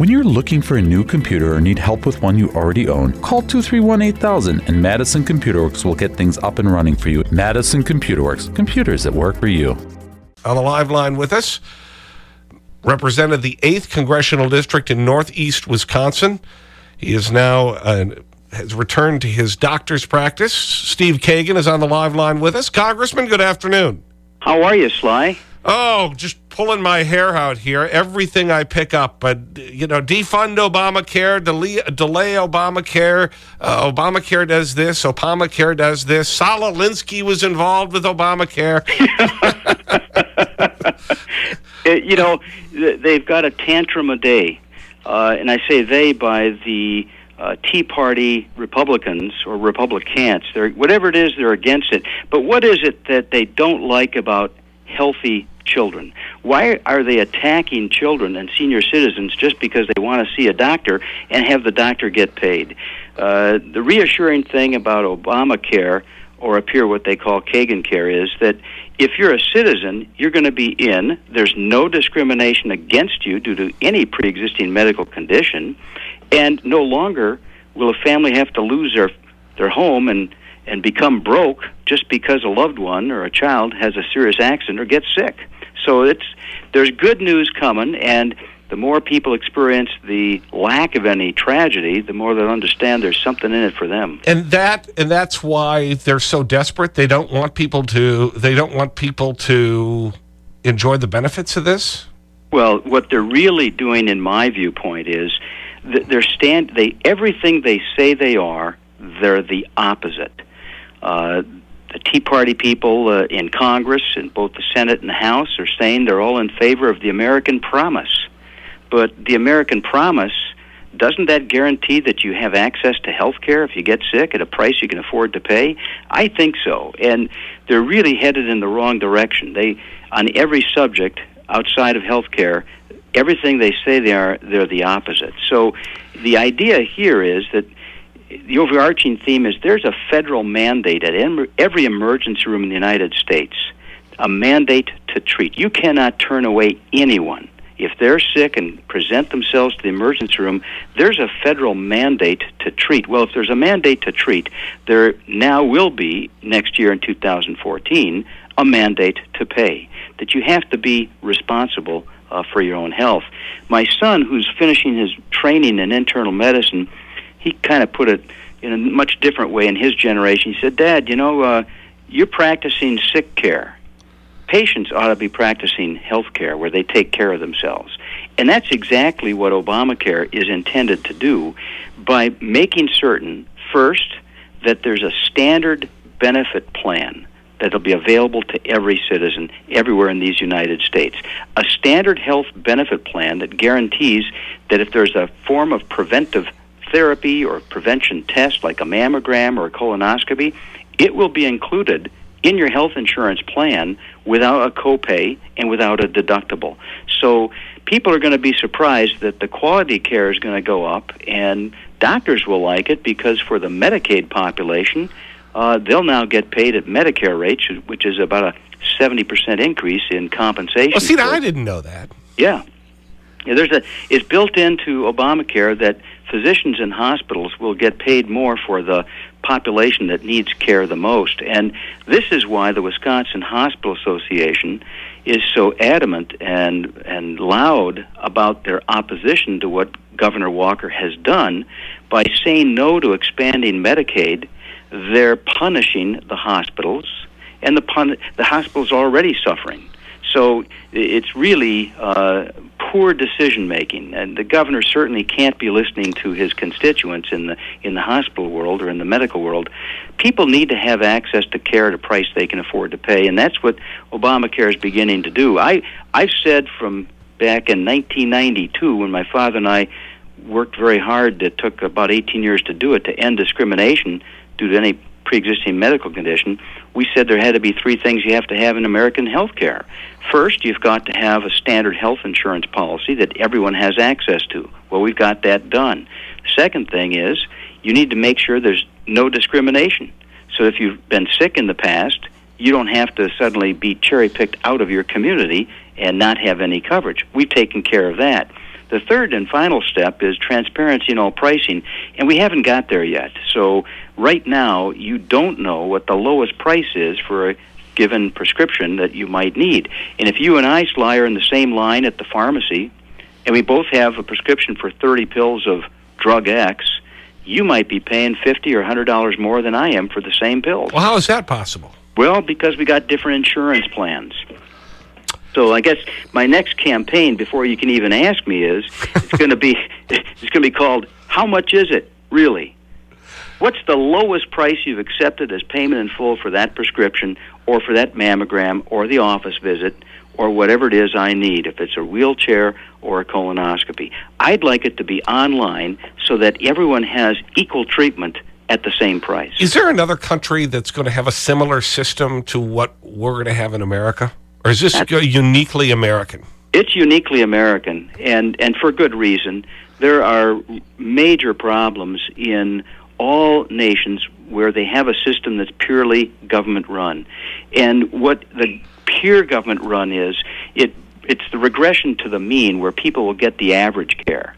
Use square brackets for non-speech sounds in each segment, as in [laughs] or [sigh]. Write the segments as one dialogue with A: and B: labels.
A: When you're looking for a new computer or need help with one you already own, call 231 8000 and Madison Computer Works will get things up and running for you. Madison Computer Works, computers that work for you.
B: On the live line with us, represented the 8th Congressional District in Northeast Wisconsin. He is now uh, has returned to his doctor's practice. Steve Kagan is on the live line with us. Congressman, good afternoon.
C: How are you, Sly?
B: Oh, just pulling my hair out here. Everything I pick up. But, you know, defund Obamacare, delay, delay Obamacare. Uh, Obamacare does this. Obamacare does this. Saul Alinsky was involved with Obamacare. [laughs]
C: you know, they've got a tantrum a day. Uh, and I say they by the uh, Tea Party Republicans or Republicans. Whatever it is, they're against it. But what is it that they don't like about healthy children? Why are they attacking children and senior citizens just because they want to see a doctor and have the doctor get paid? Uh, the reassuring thing about Obamacare, or here what they call Kagan Care, is that if you're a citizen, you're going to be in. There's no discrimination against you due to any pre existing medical condition, and no longer will a family have to lose their, their home and and become broke just because a loved one or a child has a serious accident or gets sick. So it's there's good news coming, and the more people experience the lack of any tragedy, the more they'll understand there's something in it for them.
B: And that and that's why they're so desperate. They don't want people to they don't want people to enjoy the benefits of this.
C: Well, what they're really doing, in my viewpoint, is they're stand they everything they say they are, they're the opposite. Uh, the Tea Party people uh, in Congress, in both the Senate and the House, are saying they're all in favor of the American promise. But the American promise doesn't that guarantee that you have access to health care if you get sick at a price you can afford to pay? I think so. And they're really headed in the wrong direction. They on every subject outside of health care, everything they say they are they're the opposite. So the idea here is that the overarching theme is there's a federal mandate at every emergency room in the United States, a mandate to treat. You cannot turn away anyone. If they're sick and present themselves to the emergency room, there's a federal mandate to treat. Well, if there's a mandate to treat, there now will be, next year in 2014, a mandate to pay. That you have to be responsible uh, for your own health. My son, who's finishing his training in internal medicine, he kind of put it in a much different way in his generation. He said, Dad, you know, uh, you're practicing sick care. Patients ought to be practicing health care where they take care of themselves. And that's exactly what Obamacare is intended to do by making certain, first, that there's a standard benefit plan that'll be available to every citizen everywhere in these United States. A standard health benefit plan that guarantees that if there's a form of preventive therapy or prevention test like a mammogram or a colonoscopy, it will be included in your health insurance plan without a copay and without a deductible. So people are going to be surprised that the quality care is going to go up and doctors will like it because for the Medicaid population, uh, they'll now get paid at Medicare rates, which is about a 70% increase in compensation.
B: Well, see, I didn't know that.
C: Yeah. yeah. There's a, it's built into Obamacare that physicians in hospitals will get paid more for the population that needs care the most. And this is why the Wisconsin Hospital Association is so adamant and, and loud about their opposition to what Governor Walker has done by saying no to expanding Medicaid. They're punishing the hospitals, and the, pun- the hospitals are already suffering. So it's really uh, poor decision making, and the governor certainly can't be listening to his constituents in the in the hospital world or in the medical world. People need to have access to care at a price they can afford to pay, and that's what Obamacare is beginning to do. I I've said from back in 1992 when my father and I worked very hard. It took about 18 years to do it to end discrimination due to any pre-existing medical condition, we said there had to be three things you have to have in American health care. First, you've got to have a standard health insurance policy that everyone has access to. Well, we've got that done. Second thing is you need to make sure there's no discrimination. So if you've been sick in the past, you don't have to suddenly be cherry picked out of your community and not have any coverage. We've taken care of that. The third and final step is transparency in all pricing, and we haven't got there yet. So right now, you don't know what the lowest price is for a given prescription that you might need. And if you and I, Sly, are in the same line at the pharmacy, and we both have a prescription for 30 pills of drug X, you might be paying 50 or $100 more than I am for the same pills.
B: Well, how is that possible?
C: Well, because we got different insurance plans. So I guess my next campaign, before you can even ask me, is [laughs] it's going to be [laughs] it's going to be called "How much is it really?" What's the lowest price you've accepted as payment in full for that prescription, or for that mammogram, or the office visit, or whatever it is I need? If it's a wheelchair or a colonoscopy, I'd like it to be online so that everyone has equal treatment at the same price.
B: Is there another country that's going to have a similar system to what we're going to have in America? Or is this
C: That's,
B: uniquely American?
C: It's uniquely American, and, and for good reason. There are major problems in all nations where they have a system that's purely government run. And what the pure government run is, it, it's the regression to the mean where people will get the average care.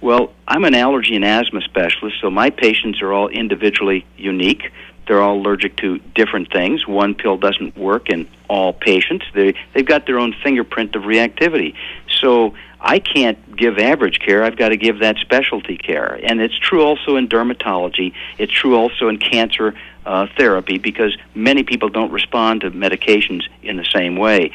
C: Well, I'm an allergy and asthma specialist, so my patients are all individually unique. They're all allergic to different things. One pill doesn't work in all patients. They they've got their own fingerprint of reactivity. So I can't give average care. I've got to give that specialty care, and it's true also in dermatology. It's true also in cancer uh, therapy because many people don't respond to medications in the same way.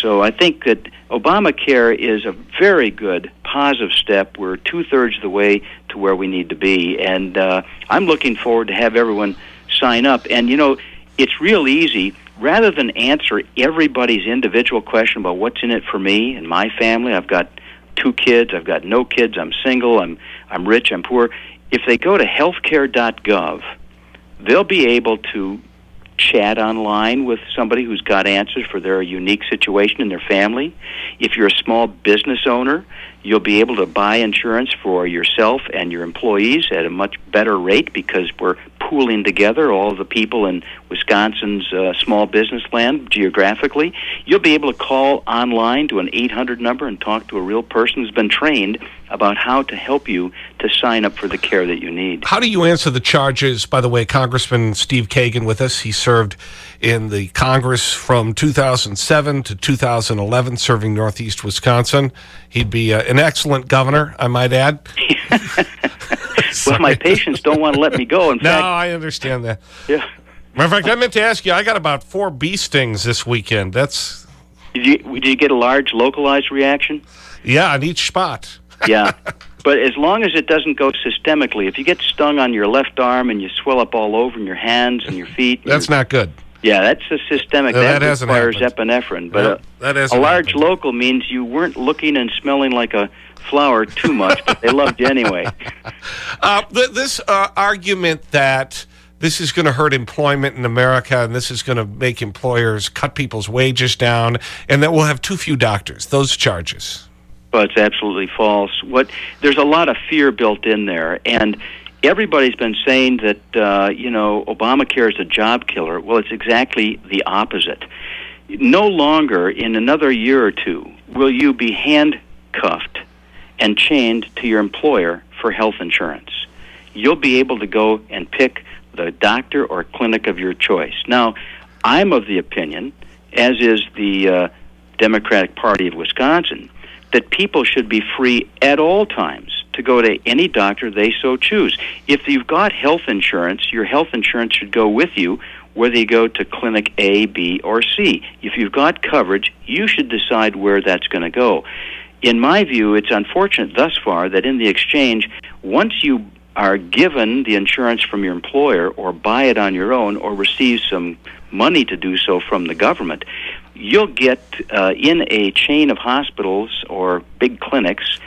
C: So I think that Obamacare is a very good positive step. We're two thirds of the way to where we need to be, and uh, I'm looking forward to have everyone sign up. And you know, it's real easy. Rather than answer everybody's individual question about what's in it for me and my family, I've got two kids, I've got no kids, I'm single, I'm I'm rich, I'm poor. If they go to healthcare.gov, they'll be able to chat online with somebody who's got answers for their unique situation in their family. If you're a small business owner, you'll be able to buy insurance for yourself and your employees at a much better rate because we're pooling together all the people in Wisconsin's uh, small business land geographically. You'll be able to call online to an 800 number and talk to a real person who's been trained about how to help you to sign up for the care that you need.
B: How do you answer the charges? By the way, Congressman Steve Kagan with us. He served in the Congress from 2007 to 2011, serving Northeast Wisconsin. He'd be uh, an excellent governor, I might add. [laughs]
C: well, my patients don't want to let me go. In
B: no, fact, I understand that.
C: Yeah.
B: Matter of fact, I meant to ask you, I got about four bee stings this weekend. That's.
C: Did you, did you get a large localized reaction?
B: Yeah, on each spot. [laughs]
C: yeah. But as long as it doesn't go systemically, if you get stung on your left arm and you swell up all over in your hands and your feet.
B: That's not good.
C: Yeah, that's a systemic.
B: that,
C: that requires epinephrine. But a, a large local means you weren't looking and smelling like a flower too much, but they loved you anyway. [laughs]
B: Uh, th this uh, argument that this is going to hurt employment in America and this is going to make employers cut people's wages down and that we'll have too few doctors, those charges.
C: Well, it's absolutely false. What There's a lot of fear built in there. And everybody's been saying that, uh, you know, Obamacare is a job killer. Well, it's exactly the opposite. No longer, in another year or two, will you be handcuffed and chained to your employer for health insurance. You'll be able to go and pick the doctor or clinic of your choice. Now, I'm of the opinion, as is the uh, Democratic Party of Wisconsin, that people should be free at all times to go to any doctor they so choose. If you've got health insurance, your health insurance should go with you whether you go to clinic A, B, or C. If you've got coverage, you should decide where that's going to go in my view, it's unfortunate thus far that in the exchange, once you are given the insurance from your employer or buy it on your own or receive some money to do so from the government, you'll get uh, in a chain of hospitals or big clinics,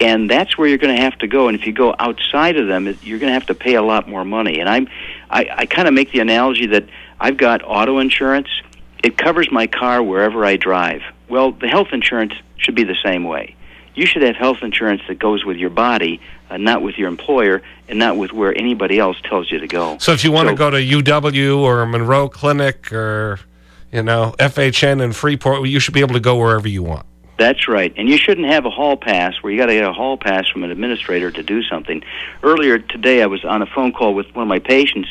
C: and that's where you're going to have to go. And if you go outside of them, you're going to have to pay a lot more money. And I'm, I, I kind of make the analogy that I've got auto insurance. It covers my car wherever I drive. Well, the health insurance should be the same way. You should have health insurance that goes with your body, uh, not with your employer, and not with where anybody else tells you to go.
B: So if you want so, to go to UW or Monroe Clinic or, you know, FHN in Freeport, you should be able to go wherever you want.
C: That's right. And you shouldn't have a hall pass where you got to get a hall pass from an administrator to do something. Earlier today, I was on a phone call with one of my patients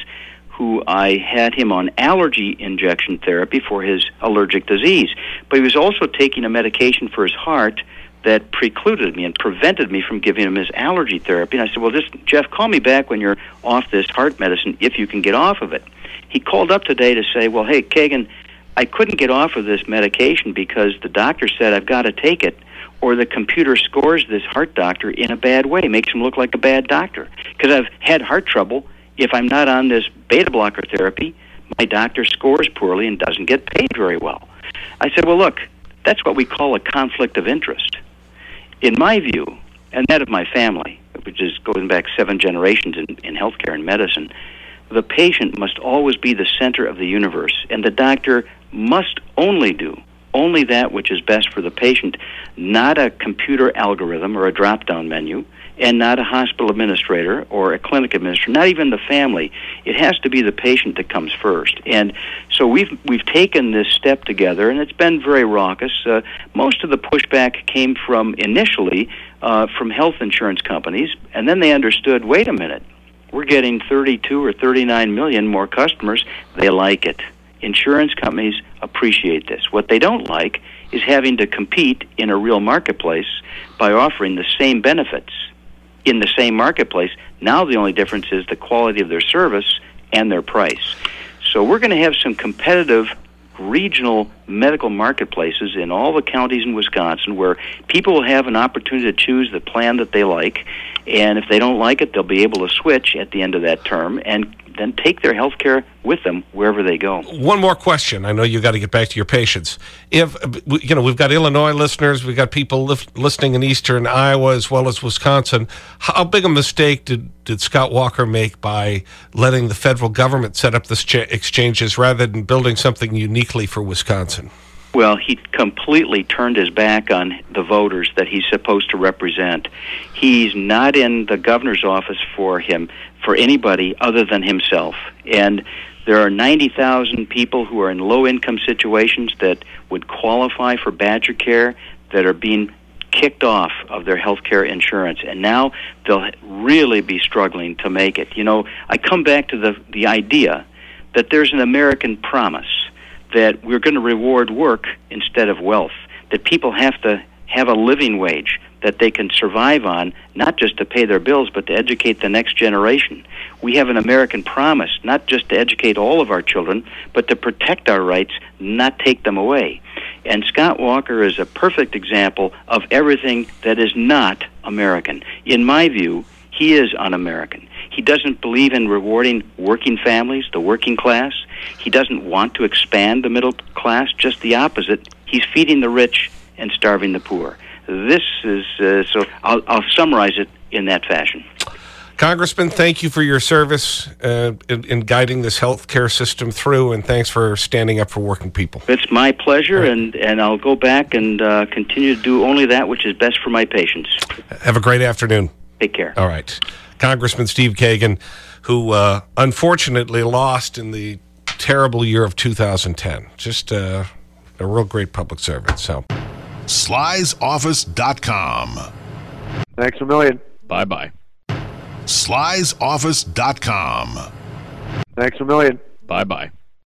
C: who I had him on allergy injection therapy for his allergic disease. But he was also taking a medication for his heart that precluded me and prevented me from giving him his allergy therapy. And I said, Well, just, Jeff, call me back when you're off this heart medicine if you can get off of it. He called up today to say, Well, hey, Kagan, I couldn't get off of this medication because the doctor said I've got to take it or the computer scores this heart doctor in a bad way, makes him look like a bad doctor. Because I've had heart trouble. If I'm not on this beta blocker therapy, my doctor scores poorly and doesn't get paid very well. I said, well, look, that's what we call a conflict of interest. In my view, and that of my family, which is going back seven generations in, in healthcare and medicine, the patient must always be the center of the universe, and the doctor must only do only that which is best for the patient, not a computer algorithm or a drop down menu, and not a hospital administrator or a clinic administrator, not even the family. It has to be the patient that comes first. And so we've we've taken this step together, and it's been very raucous. Uh, most of the pushback came from initially uh, from health insurance companies, and then they understood. Wait a minute, we're getting 32 or 39 million more customers. They like it insurance companies appreciate this. What they don't like is having to compete in a real marketplace by offering the same benefits in the same marketplace. Now the only difference is the quality of their service and their price. So we're going to have some competitive regional medical marketplaces in all the counties in Wisconsin where people will have an opportunity to choose the plan that they like and if they don't like it they'll be able to switch at the end of that term and then take their health care with them wherever they go.
B: One more question. I know you've got to get back to your patients. If, you know, we've got Illinois listeners, we've got people listening in eastern Iowa as well as Wisconsin. How big a mistake did, did Scott Walker make by letting the federal government set up the exchanges rather than building something uniquely for Wisconsin?
C: Well, he completely turned his back on the voters that he's supposed to represent. He's not in the governor's office for him for anybody other than himself. And there are 90,000 people who are in low income situations that would qualify for Badger Care that are being kicked off of their health care insurance and now they'll really be struggling to make it. You know, I come back to the the idea that there's an American promise that we're going to reward work instead of wealth, that people have to have a living wage that they can survive on, not just to pay their bills, but to educate the next generation. We have an American promise, not just to educate all of our children, but to protect our rights, not take them away. And Scott Walker is a perfect example of everything that is not American. In my view, he is un American. He doesn't believe in rewarding working families, the working class. He doesn't want to expand the middle class, just the opposite. He's feeding the rich and starving the poor. This is, uh, so I'll, I'll summarize it in that fashion.
B: Congressman, thank you for your service uh, in, in, guiding this health care system through, and thanks for standing up for working people.
C: It's my pleasure, right. and, and I'll go back and uh, continue to do only that which is best for my patients.
B: Have a great afternoon.
C: Take care.
B: All right. Congressman Steve Kagan, who uh, unfortunately lost in the terrible year of 2010. Just uh, a real great public servant. So,
D: slysoffice.com.
E: Thanks a million.
F: Bye bye.
D: slysoffice.com.
E: Thanks a million.
F: Bye bye.